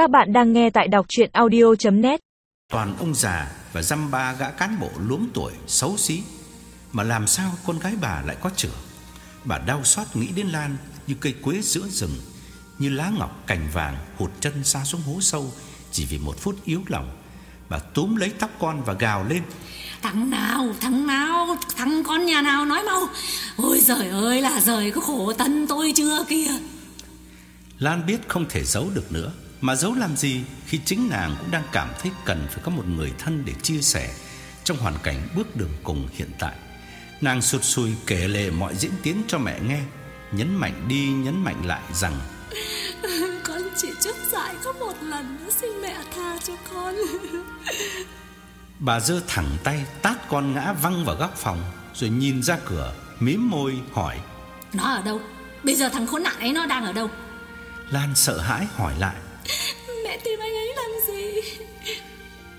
Các bạn đang nghe tại đọc chuyện audio.net Toàn ông già và dăm ba gã cán bộ luống tuổi xấu xí Mà làm sao con gái bà lại có chữa Bà đau xót nghĩ đến Lan như cây quế giữa rừng Như lá ngọc cành vàng hụt chân xa xuống hố sâu Chỉ vì một phút yếu lòng Bà túm lấy tóc con và gào lên. Thằng nào, thằng nào, thằng con nhà nào nói mau? Ôi giời ơi là giời có khổ tân tôi chưa kìa. Lan biết không thể giấu được nữa Mà giấu làm gì khi chính nàng cũng đang cảm thấy cần phải có một người thân để chia sẻ Trong hoàn cảnh bước đường cùng hiện tại Nàng sụt sùi kể lệ mọi diễn tiến cho mẹ nghe Nhấn mạnh đi nhấn mạnh lại rằng Con chỉ chút dại có một lần nữa xin mẹ tha cho con Bà giơ thẳng tay tát con ngã văng vào góc phòng Rồi nhìn ra cửa mím môi hỏi Nó ở đâu? Bây giờ thằng khốn nạn ấy nó đang ở đâu? Lan sợ hãi hỏi lại tìm anh ấy làm gì?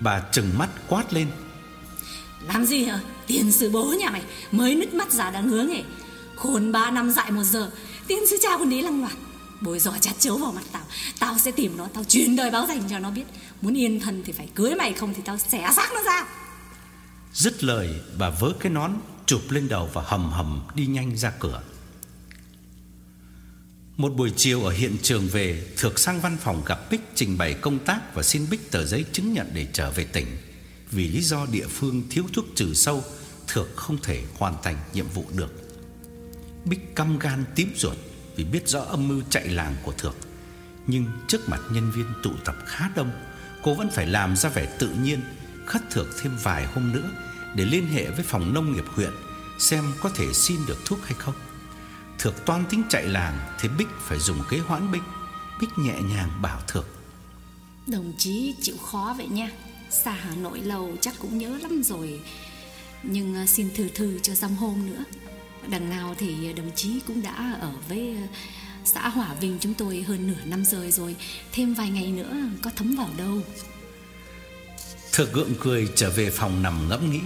Bà trừng mắt quát lên. Làm gì hả? Tiền sư bố nhà mày mới nứt mắt già đã ngứa nghề Khôn ba năm dại một giờ Tiền sư cha còn đi lăng loạt Bồi giỏi chặt chấu vào mặt tao Tao sẽ tìm nó Tao truyền đời báo dành cho nó biết. Muốn yên thân thì phải cưới mày không Thì tao xẻ xác nó ra. Dứt lời bà vớ cái nón Chụp lên đầu và hầm hầm đi nhanh ra cửa một buổi chiều ở hiện trường về, Thược sang văn phòng gặp Bích trình bày công tác Và xin Bích tờ giấy chứng nhận để trở về tỉnh. Vì lý do địa phương thiếu thuốc trừ sâu, Thược không thể hoàn thành nhiệm vụ được. Bích căm gan tím ruột Vì biết rõ âm mưu chạy làng của Thược. Nhưng trước mặt nhân viên tụ tập khá đông, Cô vẫn phải làm ra vẻ tự nhiên, Khất Thược thêm vài hôm nữa Để liên hệ với phòng nông nghiệp huyện Xem có thể xin được thuốc hay không. Thược toan tính chạy làng Thì Bích phải dùng kế hoãn Bích Bích nhẹ nhàng bảo Thược. Đồng chí chịu khó vậy nha. Xa Hà Nội lâu chắc cũng nhớ lắm rồi. Nhưng à, xin thư thư cho dăm hôm nữa. Đằng nào thì đồng chí cũng đã ở với à, xã Hỏa Vinh chúng tôi hơn nửa năm rồi rồi. Thêm vài ngày nữa có thấm vào đâu. Thược gượng cười trở về phòng nằm ngẫm nghĩ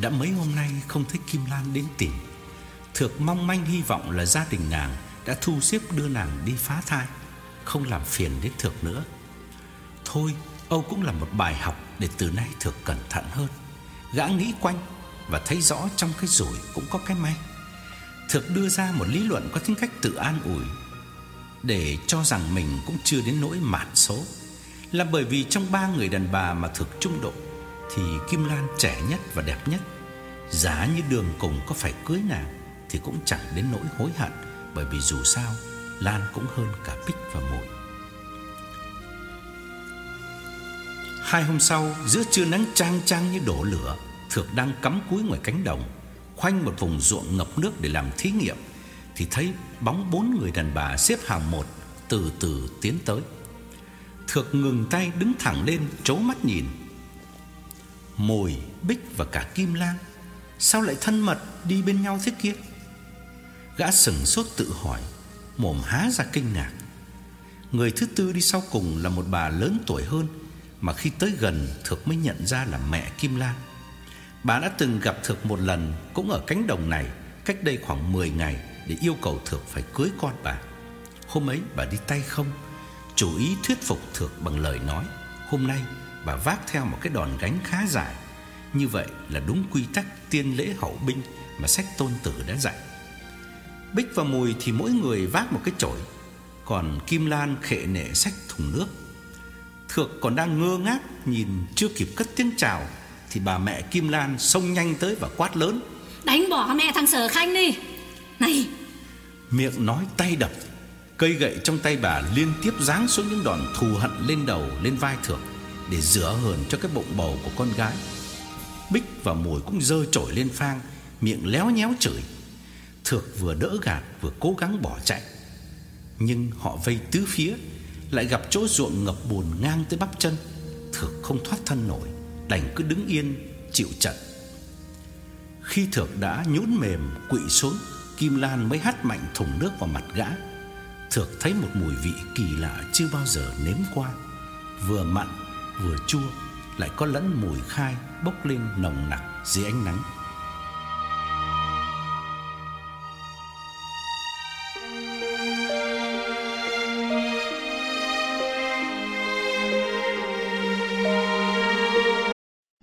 Đã mấy hôm nay không thấy Kim Lan đến tìm Thược mong manh hy vọng là gia đình nàng Đã thu xếp đưa nàng đi phá thai, Không làm phiền đến Thược nữa. Thôi, Âu cũng là một bài học Để từ nay Thược cẩn thận hơn. Gã nghĩ quanh Và thấy rõ trong cái rủi cũng có cái may. Thược đưa ra một lý luận có tính cách tự an ủi, Để cho rằng mình cũng chưa đến nỗi mạt số. Là bởi vì trong ba người đàn bà mà thực trung độ, Thì Kim Lan trẻ nhất và đẹp nhất, Giá như đường cùng có phải cưới nàng. Thì cũng chẳng đến nỗi hối hận Bởi vì dù sao Lan cũng hơn cả Bích và Mội. Hai hôm sau Giữa trưa nắng trang trang như đổ lửa Thược đang cắm cúi ngoài cánh đồng Khoanh một vùng ruộng ngập nước để làm thí nghiệm Thì thấy bóng bốn người đàn bà xếp hàng một Từ từ tiến tới. Thược ngừng tay đứng thẳng lên Chố mắt nhìn. Mồi, Bích và cả Kim Lan Sao lại thân mật đi bên nhau thế kia? Gã sừng sốt tự hỏi, Mồm há ra kinh ngạc. Người thứ tư đi sau cùng là một bà lớn tuổi hơn, Mà khi tới gần, Thược mới nhận ra là mẹ Kim Lan. Bà đã từng gặp Thược một lần, Cũng ở cánh đồng này, Cách đây khoảng 10 ngày, Để yêu cầu Thược phải cưới con bà. Hôm ấy, bà đi tay không, Chủ ý thuyết phục Thược bằng lời nói, Hôm nay, bà vác theo một cái đòn gánh khá dài. Như vậy là đúng quy tắc tiên lễ hậu binh Mà sách tôn tử đã dạy. Bích và Mùi thì mỗi người vác một cái chổi Còn Kim Lan khệ nệ sách thùng nước. Thược còn đang ngơ ngác Nhìn chưa kịp cất tiếng chào Thì bà mẹ Kim Lan xông nhanh tới và quát lớn. Đánh bỏ mẹ thằng Sở Khanh đi. Này! Miệng nói tay đập Cây gậy trong tay bà liên tiếp giáng xuống những đòn thù hận lên đầu lên vai Thược Để rửa hờn cho cái bụng bầu của con gái. Bích và Mùi cũng dơ trổi lên phang Miệng léo nhéo chửi Thược vừa đỡ gạt, vừa cố gắng bỏ chạy. Nhưng họ vây tứ phía, Lại gặp chỗ ruộng ngập bùn ngang tới bắp chân. Thược không thoát thân nổi, Đành cứ đứng yên, chịu trận. Khi Thược đã nhũn mềm, quỵ xuống, Kim Lan mới hắt mạnh thùng nước vào mặt gã. Thược thấy một mùi vị kỳ lạ chưa bao giờ nếm qua. Vừa mặn, vừa chua, Lại có lẫn mùi khai bốc lên nồng nặc dưới ánh nắng.